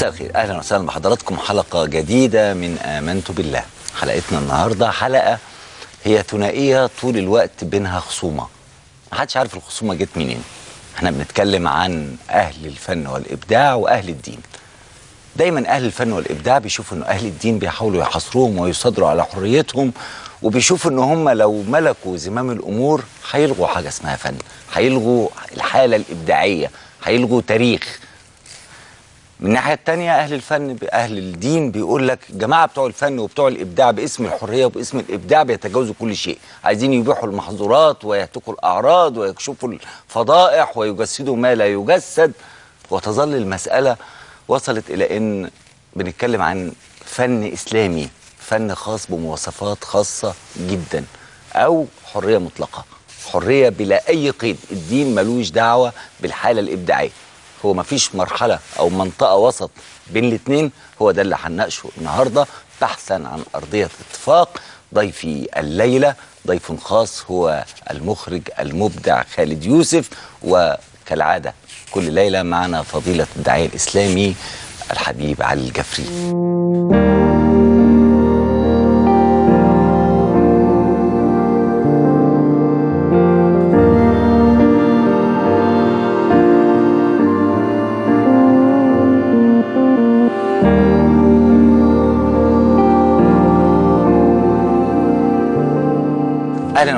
مساء الخير. أهلا وسهلا بحضراتكم. حلقة جديدة من آمنت بالله. حلقتنا النهارده حلقة هي ثنائية طول الوقت بينها خصومة. محدش عارف الخصومة جت منين. إحنا بنتكلم عن أهل الفن والإبداع وأهل الدين. دايما أهل الفن والإبداع بيشوفوا ان أهل الدين بيحاولوا يحاصروهم ويصدروا على حريتهم وبيشوفوا إن هم لو ملكوا زمام الأمور هيلغوا حاجة اسمها فن هيلغوا الحالة الإبداعية هيلغوا تاريخ. من الناحيه الثانية أهل الفن أهل الدين بيقول لك جماعة بتوع الفن وبتوع الإبداع باسم الحرية وباسم الإبداع بيتجاوزوا كل شيء. عايزين يبيحوا المحظورات ويهتكوا الأعراض ويكشفوا الفضائح ويجسدوا ما لا يجسد. وتظل المسألة وصلت إلى إن بنتكلم عن فن إسلامي فن خاص بمواصفات خاصة جدا أو حرية مطلقة. حرية بلا أي قيد. الدين ملوش دعوة بالحالة الإبداعية. هو مفيش مرحلة أو منطقة وسط بين الاثنين هو ده اللي هنناقشه النهارده بحثا عن أرضية اتفاق ضيفي الليلة ضيف خاص هو المخرج المبدع خالد يوسف وكالعادة كل ليلة معنا فضيلة الداعية الإسلامي الحبيب علي الجفري.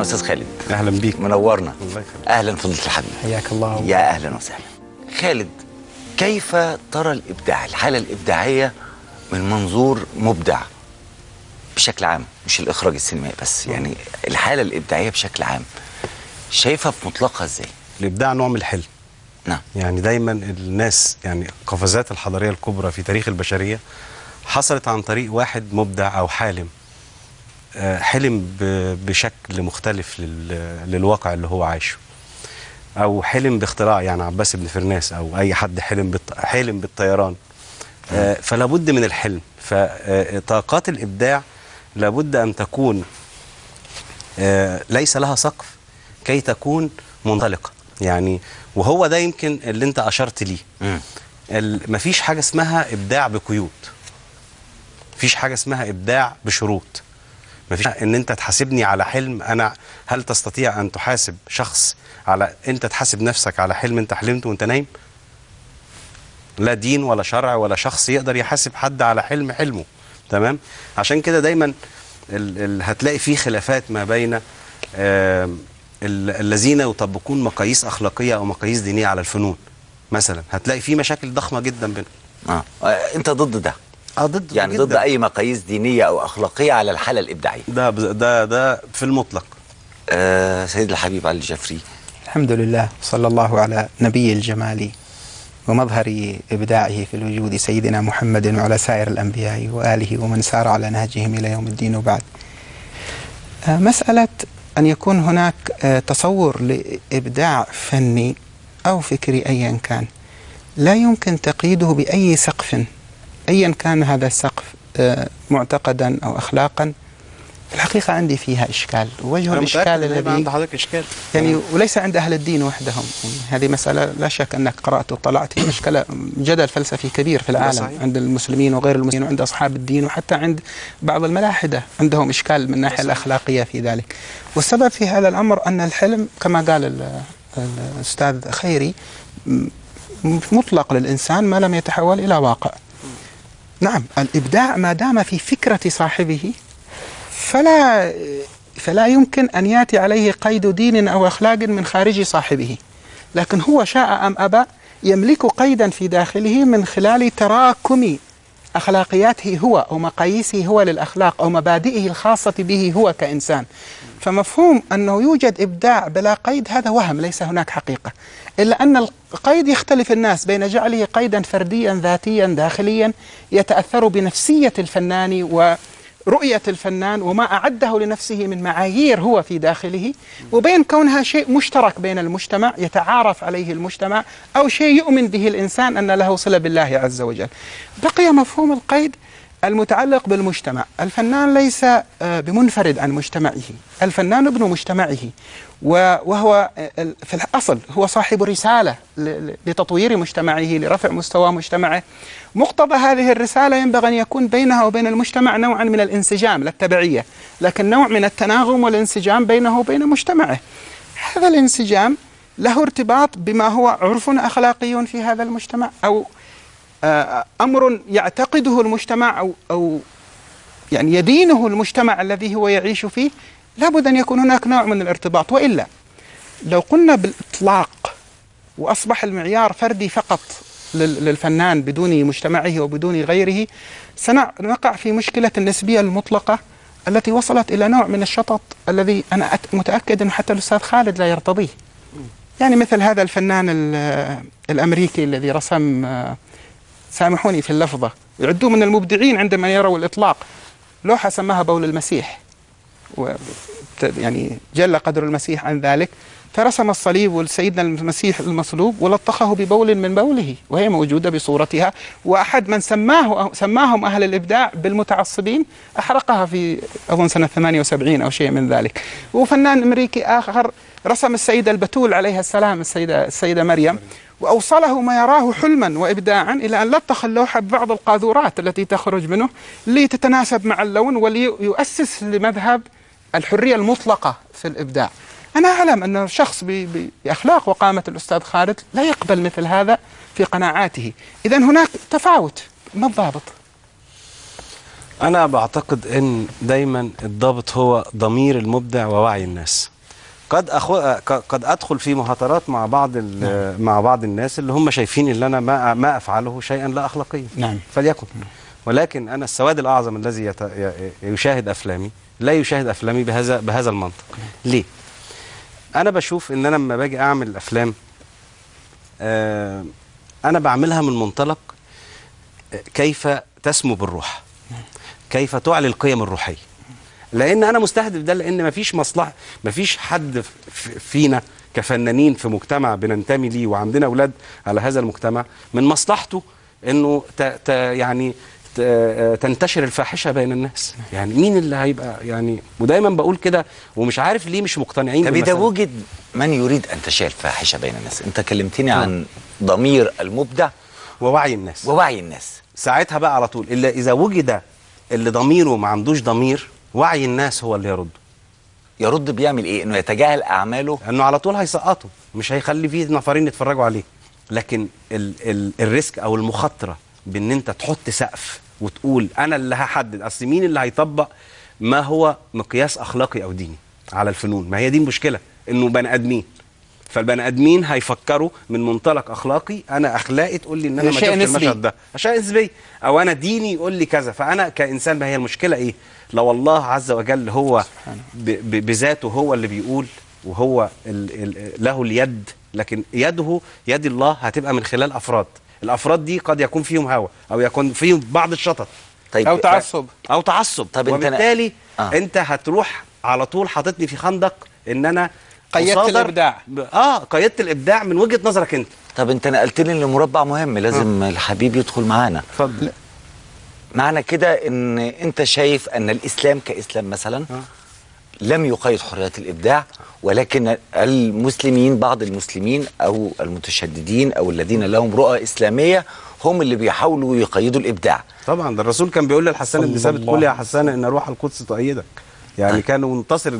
أهلا أستاذ خالد. أهلا بيك. منورنا. الله يخليك. أهلا فضيله الحبيب حياك الله. يا أهلا وسهلا. خالد كيف ترى الإبداع؟ الحالة الإبداعية من منظور مبدع بشكل عام مش الإخراج السينمائي بس يعني الحالة الإبداعية بشكل عام شايفها في مطلقها إزاي؟ الإبداع نوع من الحلم. نعم. يعني دايما الناس يعني قفزات الحضارية الكبرى في تاريخ البشرية حصلت عن طريق واحد مبدع أو حالم. حلم بشكل مختلف لل- للواقع اللي هو عايشه. أو حلم باختراع يعني عباس بن فرناس أو أي حد حلم بالط... حلم بالطيران. آه، فلا بد من الحلم. فطاقات الإبداع لابد أن تكون آه، ليس لها سقف كي تكون منطلقة. يعني وهو ده يمكن اللي أنت أشرت ليه. مفيش حاجة اسمها إبداع بقيود. مفيش حاجة اسمها إبداع بشروط. مفيش إن أنت تحاسبني على حلم أنا. هل تستطيع أن تحاسب شخص على أنت تحاسب نفسك على حلم أنت حلمته وأنت نايم؟ لا دين ولا شرع ولا شخص يقدر يحاسب حد على حلم حلمه. تمام؟ عشان كده دايما ال ال هتلاقي في خلافات ما بين الذين يطبقون مقاييس أخلاقية أو مقاييس دينية على الفنون. مثلا هتلاقي في مشاكل ضخمة جدا بينهم. آه. آه، أنت ضد ده. آه ضد يعني ضد أي مقاييس دينية أو أخلاقية على الحالة الإبداعية. ده ده ده في المطلق. آه سيد الحبيب علي الجفري. الحمد لله صلى الله على نبي الجمال ومظهر إبداعه في الوجود سيدنا محمد وعلى سائر الأنبياء وآله ومن سار على نهجهم إلى يوم الدين وبعد. آه، مسألة أن يكون هناك آه، تصور لإبداع فني أو فكري أيا كان لا يمكن تقييده بأي سقف. أيا كان هذا السقف آه، معتقدا أو أخلاقا في الحقيقة عندي فيها إشكال. وجه الإشكال الذي عند حضرتك إشكال. يعني وليس عند أهل الدين وحدهم. هذه مسألة لا شك أنك قرأت وطلعت في مشكلة جدل فلسفي كبير في العالم صحيح. عند المسلمين وغير المسلمين وعند أصحاب الدين وحتى عند بعض الملاحدة عندهم إشكال من الناحية الأخلاقية في ذلك. والسبب في هذا الأمر أن الحلم كما قال ال- الأستاذ خيري مطلق للإنسان ما لم يتحول إلى واقع. نعم الإبداع ما دام في فكرة صاحبه فلا فلا يمكن أن يأتي عليه قيد دين أو أخلاق من خارج صاحبه. لكن هو شاء أم أبى يملك قيدا في داخله من خلال تراكم أخلاقياته هو أو مقاييسه هو للأخلاق أو مبادئه الخاصة به هو كإنسان. فمفهوم أنه يوجد إبداع بلا قيد هذا وهم ليس هناك حقيقة. إلا أن القيد يختلف الناس بين جعله قيدا فرديا ذاتيا داخليا يتأثر بنفسية الفنان و رؤية الفنان وما أعده لنفسه من معايير هو في داخله وبين كونها شيء مشترك بين المجتمع يتعارف عليه المجتمع أو شيء يؤمن به الإنسان أن له صلة بالله عز وجل. بقي مفهوم القيد المتعلق بالمجتمع. الفنان ليس آه، بمنفرد عن مجتمعه. الفنان ابن مجتمعه وهو آه، في الأصل هو صاحب رسالة لتطوير مجتمعه لرفع مستوى مجتمعه. مقتضى هذه الرسالة ينبغي أن يكون بينها وبين المجتمع نوعا من الانسجام لا التبعية لكن نوع من التناغم والانسجام بينه وبين مجتمعه. هذا الانسجام له ارتباط بما هو عرف أخلاقي في هذا المجتمع أو آه، أمر يعتقده المجتمع أو أو يعني يدينه المجتمع الذي هو يعيش فيه لابد أن يكون هناك نوع من الارتباط. وإلا لو قلنا بالإطلاق وأصبح المعيار فردي فقط لل- للفنان بدون مجتمعه وبدون غيره سنقع في مشكلة النسبية المطلقة التي وصلت إلى نوع من الشطط الذي أنا أت- متأكد انه حتى الأستاذ خالد لا يرتضيه. يعني مثل هذا الفنان ال- الأمريكي الذي رسم آه، سامحوني في اللفظة. يعدوه من المبدعين عندما يروا الإطلاق. لوحة سماها بول المسيح. و يعني جل قدر المسيح عن ذلك. فرسم الصليب والسيدنا المسيح المصلوب ولطخه ببول من بوله. وهي موجودة بصورتها. وأحد من سماه سماهم أهل الإبداع بالمتعصبين أحرقها في أظن سنة 78 أو شيء من ذلك. وفنان أمريكي آخر رسم السيدة البتول عليها السلام السيدة, السيدة مريم. وأوصله ما يراه حلما وإبداعا إلى أن لطخ اللوحة ببعض القاذورات التي تخرج منه لتتناسب مع اللون وليؤسس لمذهب الحرية المطلقة في الإبداع. أنا أعلم أن شخص بأخلاق وقامة الأستاذ خالد لا يقبل مثل هذا في قناعاته. إذا هناك تفاوت. ما الضابط؟ أنا بعتقد إن دايما الضابط هو ضمير المبدع ووعي الناس. قد أخو... قد أدخل في مهاترات مع بعض ال... مع بعض الناس اللي هم شايفين إن أنا ما ما أفعله شيئا لا اخلاقيا. نعم. فليكن. ولكن أنا السواد الأعظم الذي يت... يشاهد أفلامي لا يشاهد أفلامي بهذا بهذا المنطق. ليه؟ أنا بشوف إن أنا لما باجي أعمل الافلام آه أنا بعملها من منطلق آه، كيف تسمو بالروح؟ كيف تعلي القيم الروحية؟ لأن أنا مستهدف ده لأن مفيش مصلحة مفيش حد فينا كفنانين في مجتمع بننتمي ليه وعندنا أولاد على هذا المجتمع من مصلحته انه ت ت يعني آه، تنتشر الفاحشة بين الناس. يعني مين اللي هيبقى يعني ودايما بقول كده ومش عارف ليه مش مقتنعين طب اذا. وجد من يريد أن تشيع الفاحشة بين الناس؟ أنت كلمتني عن ضمير المبدع. ووعي الناس. ووعي الناس. ساعتها بقى على طول إلا إذا وجد اللي ضميره ما عندوش ضمير وعي الناس هو اللي يرد. يرد بيعمل إيه؟ إنه يتجاهل أعماله؟ لأنه على طول هيسقطه. مش هيخلي فيه نفرين يتفرجوا عليه. لكن ال ال الريسك أو المخاطرة بإن أنت تحط سقف وتقول أنا اللي هحدد أصل مين اللي هيطبق ما هو مقياس أخلاقي أو ديني على الفنون؟ ما هي دي المشكلة إنه بني آدمين. فالبني ادمين هيفكروا من منطلق اخلاقي. أنا اخلاقي تقول لي إن أنا ما نسبي. المشهد ده. اشياء نسبيه أو أنا ديني يقول لي كذا. فأنا كإنسان ما هي المشكلة إيه؟ لو الله عز وجل هو بذاته هو اللي بيقول وهو ال ال له اليد لكن يده يد الله هتبقى من خلال أفراد. الأفراد دي قد يكون فيهم هوى أو يكون فيهم بعض الشطط. طيب أو تعصب. أو تعصب. طب وبالتالي آه. آه. أنت هتروح على طول حاططني في خندق إن أنا قيدت الإبداع. آه قيدت الإبداع من وجهة نظرك أنت. طب أنت نقلتني لمربع مهم لازم الحبيب يدخل معانا. اتفضل. معنى كده إن أنت شايف أن الإسلام كإسلام مثلا آه. لم يقيد حريات الإبداع ولكن المسلمين بعض المسلمين أو المتشددين أو الذين لهم رؤى إسلامية هم اللي بيحاولوا يقيدوا الإبداع. طبعا ده الرسول كان بيقول للحسان بن ثابت قل يا حسان إن روح القدس تؤيدك. يعني طيب. كان منتصر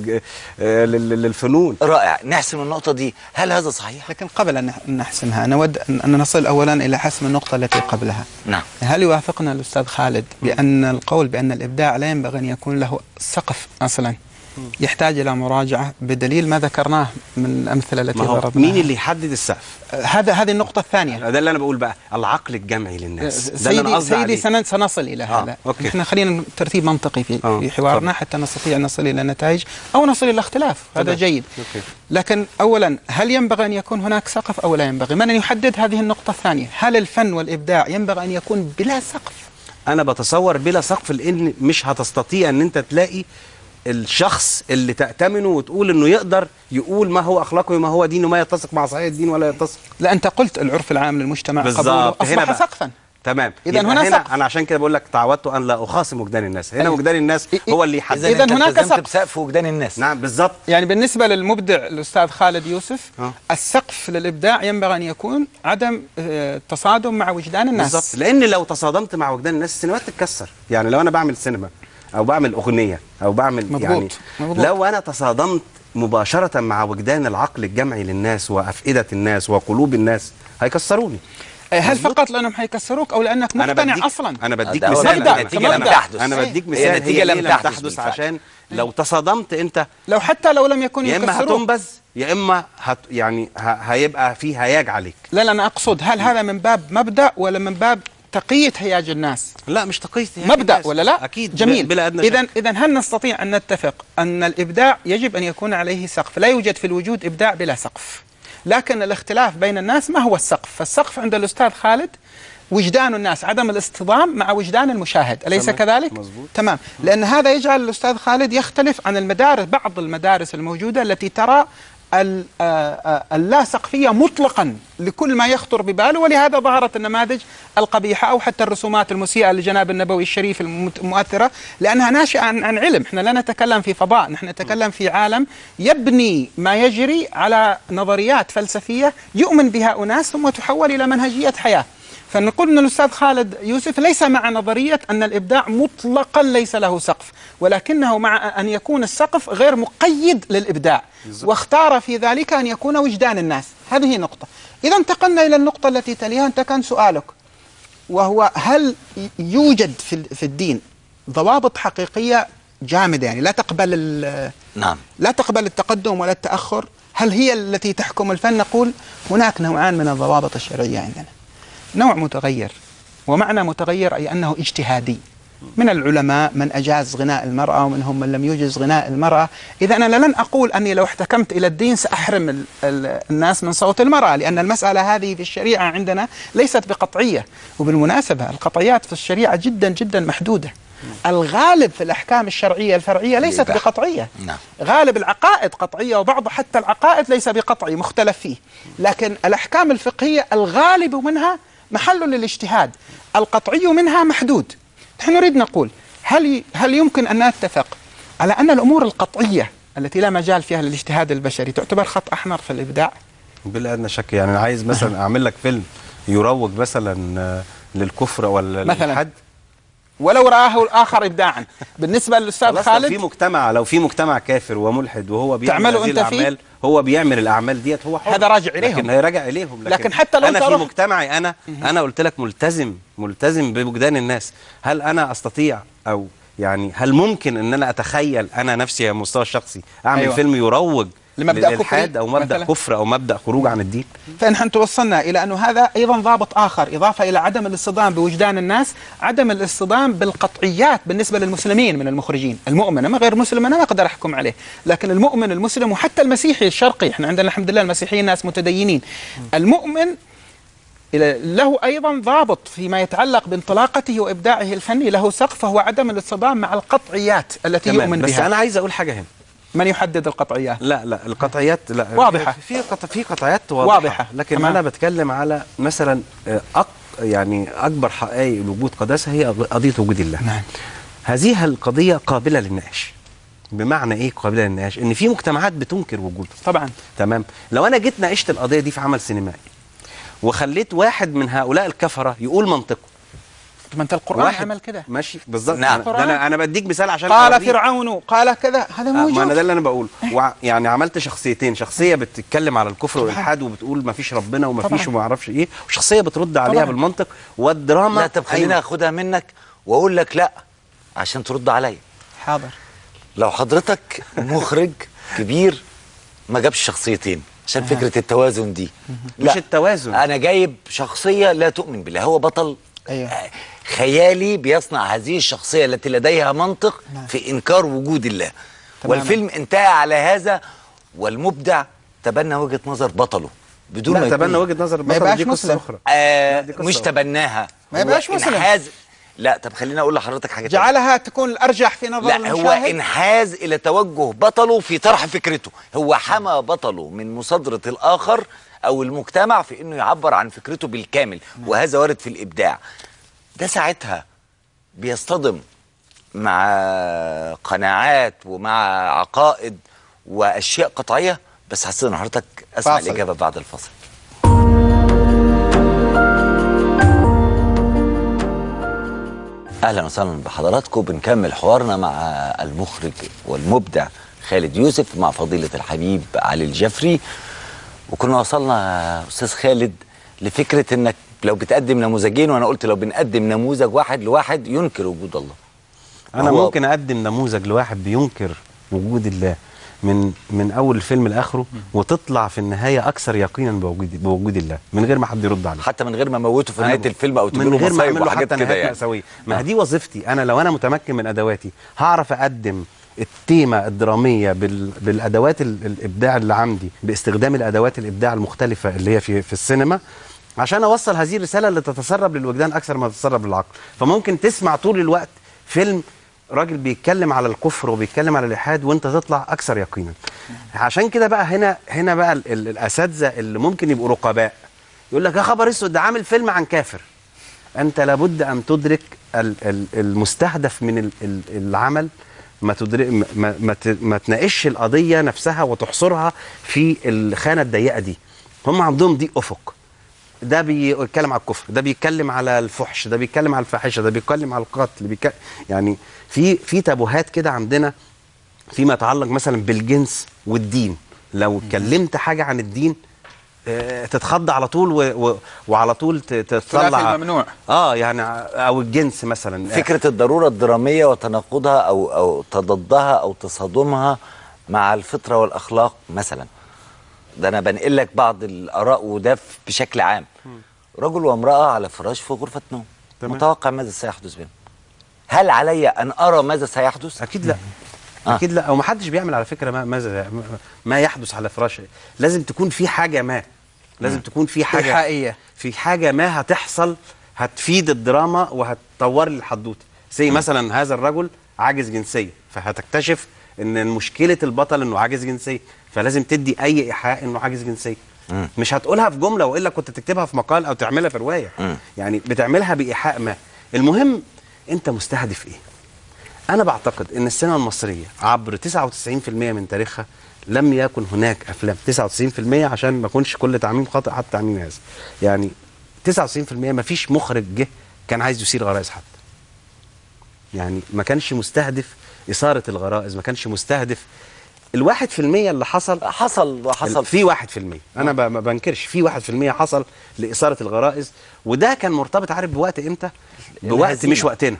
آه، لل- للفنون. رائع. نحسم النقطة دي. هل هذا صحيح؟ لكن قبل أن نحسمها نود أن نصل أولا إلى حسم النقطة التي قبلها. نعم. هل يوافقنا الأستاذ خالد بأن القول بأن الإبداع لا ينبغي أن يكون له سقف أصلا؟ يحتاج إلى مراجعة بدليل ما ذكرناه من الأمثلة التي ضربناها. مين اللي يحدد السقف؟ هذا هذه النقطة الثانية. ده اللي أنا بقول بقى العقل الجمعي للناس. ده اللي أنا سيدي سيدي عليه. سن- سنصل إلى آه، هذا. أوكي. إحنا خلينا ترتيب منطقي في, آه، حوارنا. حتى نستطيع أن نصل إلى نتائج أو نصل إلى اختلاف. هذا. جيد. أوكي. لكن اولا هل ينبغي أن يكون هناك سقف أو لا ينبغي؟ من يحدد هذه النقطة الثانية؟ هل الفن والإبداع ينبغي أن يكون بلا سقف؟ أنا بتصور بلا سقف لأن مش هتستطيع أن أنت تلاقي الشخص اللي تأتمنه وتقول إنه يقدر يقول ما هو أخلاقه وما هو دينه ما يتسق مع صحيح الدين ولا يتسق لا أنت قلت العرف العام للمجتمع. قبوله أصبح. سقفا تمام يبقى هنا هنا سقف. أنا عشان كده بقول لك تعودت أن لا أخاصم وجدان الناس هنا. وجدان الناس هو اللي اذا يحدد أنت هناك سقف. بسقف وجدان الناس نعم بالظبط يعني بالنسبة للمبدع الأستاذ خالد يوسف آه. السقف للإبداع ينبغي أن يكون عدم آه، تصادم مع وجدان الناس بالظبط لأن لو تصادمت مع وجدان الناس السينمات تتكسر يعني لو أنا بعمل سينما أو بعمل أغنية أو بعمل مضبوط. يعني مضبوط. لو أنا تصادمت مباشرة مع وجدان العقل الجمعي للناس وأفئدة الناس وقلوب الناس هيكسروني هل فقط لأنهم حيكسروك أو لأنك أنا مقتنع بديك أصلا أنا بديك مثال مبدأ، أنا- نتيجة لم أنا- تحدث. أنا. بديك هي مثال هي لم لم تحدث. عشان لو تصادمت أنت لو حتى لو لم يكونوا يا إما هتنبذ يا إما هت يعني ه- هيبقى في هياج عليك لا لا أنا أقصد هل هذا من باب مبدأ ولا من باب تقية هياج الناس. لا مش تقيت مبدأ ولا لا؟ أكيد جميل. بلا أدنى إذا. إذا هل نستطيع أن نتفق أن الإبداع يجب أن يكون عليه سقف؟ لا يوجد في الوجود إبداع بلا سقف. لكن الاختلاف بين الناس ما هو السقف؟ فالسقف عند الأستاذ خالد وجدان الناس عدم الاصطدام مع وجدان المشاهد. أليس تمام. كذلك؟ مظبوط. تمام. لأن هذا يجعل الأستاذ خالد يختلف عن المدارس بعض المدارس الموجودة التي ترى ال- اللا سقفية مطلقا لكل ما يخطر بباله ولهذا ظهرت النماذج القبيحة أو حتى الرسومات المسيئة لجناب النبوي الشريف المؤثرة لأنها ناشئة عن, عن علم. إحنا لا نتكلم في فضاء نحن نتكلم في عالم يبني ما يجري على نظريات فلسفية يؤمن بها أناس ثم تحول إلى منهجية حياة. فنقول إن الأستاذ خالد يوسف ليس مع نظرية أن الإبداع مطلقا ليس له سقف ولكنه مع أن يكون السقف غير مقيد للإبداع واختار في ذلك أن يكون وجدان الناس. هذه نقطة. إذا انتقلنا إلى النقطة التي تليها أنت كان سؤالك وهو هل يوجد في ال- في الدين ضوابط حقيقية جامدة؟ يعني لا تقبل ال- نعم. لا تقبل التقدم ولا التأخر. هل هي التي تحكم الفن؟ نقول هناك نوعان من الضوابط الشرعية عندنا. نوع متغير. ومعنى متغير أي أنه اجتهادي. من العلماء من أجاز غناء المرأة ومنهم من لم يجز غناء المرأة. إذا أنا لن أقول أني لو احتكمت إلى الدين سأحرم ال- ال- الناس من صوت المرأة لأن المسألة هذه في الشريعة عندنا ليست بقطعية. وبالمناسبة القطعيات في الشريعة جدا جدا محدودة. الغالب في الأحكام الشرعية الفرعية ليست. بقطعية. نعم. غالب العقائد قطعية وبعض حتى العقائد ليس بقطعي مختلف فيه. لكن الأحكام الفقهية الغالب منها محل للاجتهاد. القطعي منها محدود. نحن نريد نقول هل هل يمكن أن نتفق على أن الأمور القطعية التي لا مجال فيها للاجتهاد البشري تعتبر خط أحمر في الإبداع؟ بلا أدنى شك. يعني أنا عايز مثلا أعمل لك فيلم يروج مثلا آه، للكفر ولا مثلاً. للحد. ولو رآه الآخر إبداعا بالنسبة للأستاذ خلاص لو في خالد مجتمع لو في مجتمع كافر وملحد وهو بيعمل هذه أنت فيه؟ الأعمال هو بيعمل الأعمال ديت هو حر هذا راجع إليهم. لكن هيراجع إليهم لكن حتى لو أنا في مجتمعي أنا أنا قلت لك ملتزم ملتزم بوجدان الناس هل أنا أستطيع أو يعني هل ممكن إن أنا أتخيل أنا نفسي على المستوى الشخصي أعمل. أيوة. فيلم يروج لمبدأ للإلحاد كفري أو مبدأ مثلاً؟ كفر أو مبدأ خروج عن الدين. فنحن توصلنا إلى أنه هذا أيضا ضابط آخر إضافة إلى عدم الاصطدام بوجدان الناس عدم الاصطدام بالقطعيات بالنسبة للمسلمين من المخرجين. المؤمن أما غير مسلم أنا ما أقدر أحكم عليه. لكن المؤمن المسلم وحتى المسيحي الشرقي إحنا عندنا الحمد لله المسيحيين ناس متدينين. المؤمن له أيضا ضابط فيما يتعلق بانطلاقته وإبداعه الفني له سقف وهو عدم الاصطدام مع القطعيات التي يؤمن بس بها. أنا عايز أقول حاجة هنا. من يحدد القطعيات؟ لا لا القطعيات لا. واضحة. في قط... في قطعيات واضحة, واضحة. لكن تمام. أنا بتكلم على مثلا آه، أق... يعني أكبر حقائق وجود قداسة هي قضية وجود الله. نعم. هذه القضية قابلة للنقاش بمعنى إيه قابلة للنقاش إن في مجتمعات بتنكر وجوده طبعا. تمام. لو أنا جيت ناقشت القضية دي في عمل سينمائي وخليت واحد من هؤلاء الكفرة يقول منطقه ما انت القرآن واحد. عمل كده. ماشي. بالظبط. نعم. ده أنا أنا بديك مثال عشان قال أوريك. فرعون قال كذا. هذا آه، ما أنا موجود ده اللي أنا بقوله. وع- يعني عملت شخصيتين. شخصية بتتكلم على الكفر. والإلحاد وبتقول ما فيش ربنا وما. فيش وما أعرفش إيه. وشخصية بترد عليها طبعاً. بالمنطق والدراما. لا طب خليني أيوة. آخدها منك وأقول لك لا عشان ترد عليا. حاضر. لو حضرتك مخرج كبير ما جابش شخصيتين عشان فكرة التوازن دي. مش التوازن. أنا جايب شخصية لا تؤمن بالله. هو بطل. أيوه. خيالي بيصنع هذه الشخصية التي لديها منطق نعم. في إنكار وجود الله تماماً. والفيلم انتهى على هذا والمبدع تبنى وجهة نظر بطله بدون لا ما تبنى وجهة نظر ما يبقاش دي قصة مسلم. أخرى آه مش أخرى. تبناها ما هو يبقاش مسلم. انحاز لا طب خليني أقول لحضرتك حاجة تانية. جعلها تكون الأرجح في نظر لا هو المشاهد انحاز إلى توجه بطله في طرح فكرته هو حمى بطله من مصادرة الآخر أو المجتمع في إنه يعبر عن فكرته بالكامل وهذا وارد في الإبداع ده ساعتها بيصطدم مع قناعات ومع عقائد وأشياء قطعية بس حسيت حضرتك أسمع فاصل. الإجابة بعد الفصل أهلا وسهلا بحضراتكم. بنكمل حوارنا مع المخرج والمبدع خالد يوسف مع فضيلة الحبيب علي الجفري. وكنا وصلنا أستاذ خالد لفكرة إنك لو بتقدم نموذجين وأنا قلت لو بنقدم نموذج واحد لواحد ينكر وجود الله. أنا ممكن أقدم نموذج لواحد بينكر وجود الله من من أول الفيلم لآخره وتطلع في النهاية أكثر يقينا بوجود بوجود الله من غير ما حد يرد عليه. حتى من غير ما موته في نهاية الفيلم أو من تجيله غير ما مصايب وحاجات حتى كده يعني. مأساوية ما دي وظيفتي. أنا لو أنا متمكن من أدواتي هعرف أقدم التيمة الدرامية بال... بالأدوات ال... الإبداع اللي عندي باستخدام الأدوات الإبداع المختلفة اللي هي في في السينما عشان أوصل هذه الرسالة اللي تتسرب للوجدان أكثر ما تتسرب للعقل. فممكن تسمع طول الوقت فيلم راجل بيتكلم على الكفر وبيتكلم على الإلحاد وأنت تطلع أكثر يقينا. عشان كده بقى هنا هنا بقى ال... ال... الأساتذة اللي ممكن يبقوا رقباء. يقول لك يا خبر أسود ده عامل فيلم عن كافر. أنت لابد أن تدرك ال- ال- المستهدف من ال- ال- العمل. ما تدرك ما ما, تناقش القضية نفسها وتحصرها في الخانة الضيقة دي. هم عندهم دي أفق. ده بيتكلم على الكفر ده بيتكلم على الفحش ده بيتكلم على الفاحشة ده بيتكلم على القتل بيتكلم يعني في في تابوهات كده عندنا فيما يتعلق مثلا بالجنس والدين. لو اتكلمت حاجة عن الدين آه، تتخض على طول و و وعلى طول تطلع الممنوع. آه يعني أو الجنس مثلا. فكرة الضرورة الدرامية وتناقضها أو أو تضادها أو تصادمها مع الفطرة والأخلاق مثلا. ده أنا بنقل لك بعض الآراء وده بشكل عام. رجل وامرأة على فراش في غرفة نوم. تمام. متوقع ماذا سيحدث بينهم؟ هل علي أن أرى ماذا سيحدث؟ أكيد لا. آه. أكيد لا. أو ما حدش بيعمل على فكرة ما ماذا ما يحدث على فراش. لازم تكون في حاجة ما. لازم تكون في حاجة إيحائية. في حاجة ما هتحصل هتفيد الدراما وهتطور لي الحدوته زي مثلا هذا الرجل عاجز جنسيا فهتكتشف إن مشكلة البطل إنه عاجز جنسيا فلازم تدي أي إيحاء إنه عاجز جنسيا مش هتقولها في جملة وإلا كنت تكتبها في مقال أو تعملها في رواية. يعني بتعملها بإيحاء ما. المهم أنت مستهدف إيه؟ أنا بعتقد أن السينما المصرية عبر 99% من تاريخها لم يكن هناك أفلام. 99% عشان ما يكونش كل تعميم خاطئ حتى تعميم هذا. يعني 99% ما فيش مخرج جه كان عايز يثير غرائز حد. يعني ما كانش مستهدف إثارة الغرائز ما كانش مستهدف. الواحد في المية اللي حصل حصل وحصل في واحد في المية. أنا ب- ما بنكرش. في واحد في المية حصل لإثارة الغرائز وده كان مرتبط عارف بوقت إمتى؟ بوقت. مش وقتنا.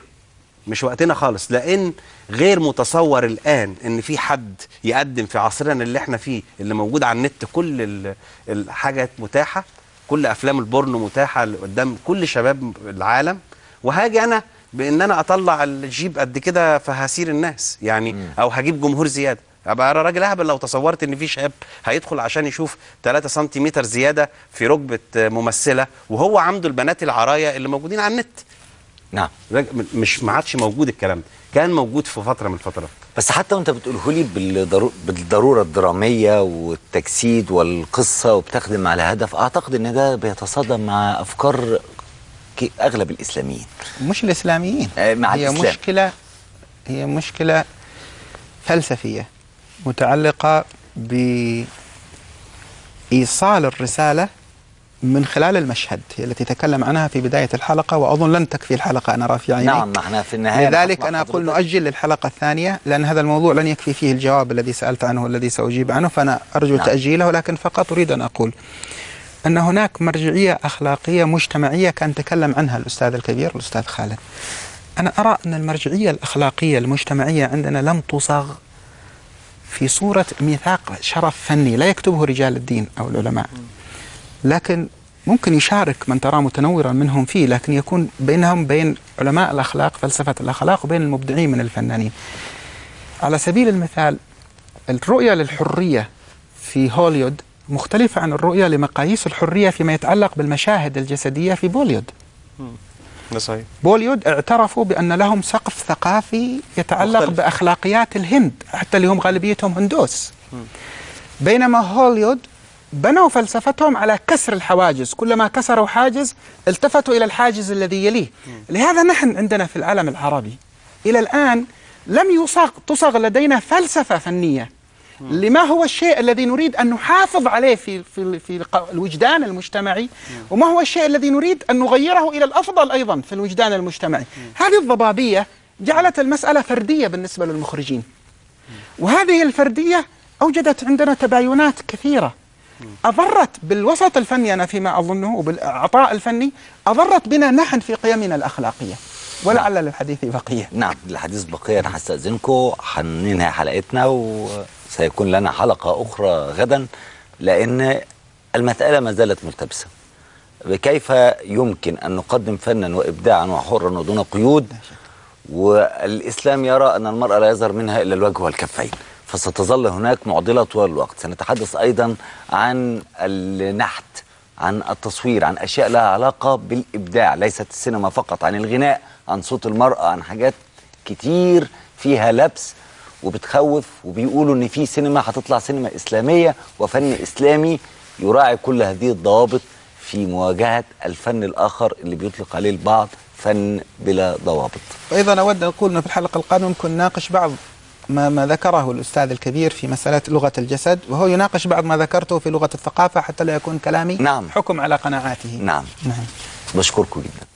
مش وقتنا خالص. لأن غير متصور الآن إن في حد يقدم في عصرنا اللي إحنا فيه اللي موجود على النت كل ال- الحاجات متاحة كل أفلام البورنو متاحة قدام كل شباب العالم. وهاجي أنا بإن أنا أطلع الجيب قد كده فهسير الناس يعني أو هجيب جمهور زيادة. أبقى أنا راجل أهبل لو تصورت إن في شاب هيدخل عشان يشوف 3 سنتيمتر زيادة في ركبة ممثلة وهو عنده البنات العرايا اللي موجودين على النت. نعم. مش ما عادش موجود الكلام ده. كان موجود في فترة من الفترات. بس حتى وأنت بتقوله لي بالضرو... بالضرورة الدرامية والتجسيد والقصة وبتخدم على هدف أعتقد إن ده بيتصادم مع أفكار أغلب الإسلاميين مش الإسلاميين آه، مع هي الإسلام. مشكلة هي مشكلة فلسفية متعلقة بإيصال الرسالة من خلال المشهد هي التي تكلم عنها في بداية الحلقة وأظن لن تكفي الحلقة أنا أرى في عينيك نعم ما إحنا في النهاية لذلك أنا أقول. نؤجل للحلقة الثانية لأن هذا الموضوع لن يكفي فيه الجواب الذي سألت عنه والذي سأجيب عنه فأنا أرجو نعم. تأجيله لكن فقط أريد أن أقول أن هناك مرجعية أخلاقية مجتمعية كان تكلم عنها الأستاذ الكبير الأستاذ خالد. أنا أرى أن المرجعية الأخلاقية المجتمعية عندنا لم تصغ في صورة ميثاق شرف فني لا يكتبه رجال الدين أو العلماء. لكن ممكن يشارك من تراه متنورا منهم فيه لكن يكون بينهم بين علماء الأخلاق فلسفة الأخلاق وبين المبدعين من الفنانين. على سبيل المثال الرؤية للحرية في هوليود مختلفة عن الرؤية لمقاييس الحرية فيما يتعلق بالمشاهد الجسدية في بوليود. ده صحيح. بوليود اعترفوا بأن لهم سقف ثقافي يتعلق مختلف. بأخلاقيات الهند حتى اللي هم غالبيتهم هندوس. بينما هوليود بنوا فلسفتهم على كسر الحواجز. كلما كسروا حاجز التفتوا إلى الحاجز الذي يليه. لهذا نحن عندنا في العالم العربي إلى الآن لم يصاغ تصغ لدينا فلسفة فنية. لما هو الشيء الذي نريد أن نحافظ عليه في في في الوجدان المجتمعي وما هو الشيء الذي نريد أن نغيره إلى الأفضل أيضا في الوجدان المجتمعي. هذه الضبابية جعلت المسألة فردية بالنسبة للمخرجين. وهذه الفردية أوجدت عندنا تباينات كثيرة. أضرت بالوسط الفني أنا فيما أظنه وبالإعطاء الفني أضرت بنا نحن في قيمنا الأخلاقية. ولعل للحديث بقية. نعم الحديث بقية. أنا هستأذنكم هننهي حلقتنا وسيكون لنا حلقة أخرى غدا لأن المسألة ما زالت ملتبسة. كيف يمكن أن نقدم فنا وإبداعا وحرا ودون قيود؟ والإسلام يرى أن المرأة لا يظهر منها إلا الوجه والكفين فستظل هناك معضلة طوال الوقت سنتحدث أيضا عن النحت عن التصوير عن أشياء لها علاقة بالإبداع. ليست السينما فقط عن الغناء عن صوت المرأة عن حاجات كتير فيها لبس وبتخوف وبيقولوا إن في سينما هتطلع سينما إسلامية وفن إسلامي يراعي كل هذه الضوابط في مواجهة الفن الآخر اللي بيطلق عليه البعض فن بلا ضوابط. وأيضا أود أن أقول أنه في الحلقة القادمة ممكن نناقش بعض ما, ما ذكره الأستاذ الكبير في مسألة لغة الجسد وهو يناقش بعض ما ذكرته في لغة الثقافة حتى لا يكون كلامي نعم. حكم على قناعاته نعم نعم بشكركم جدا.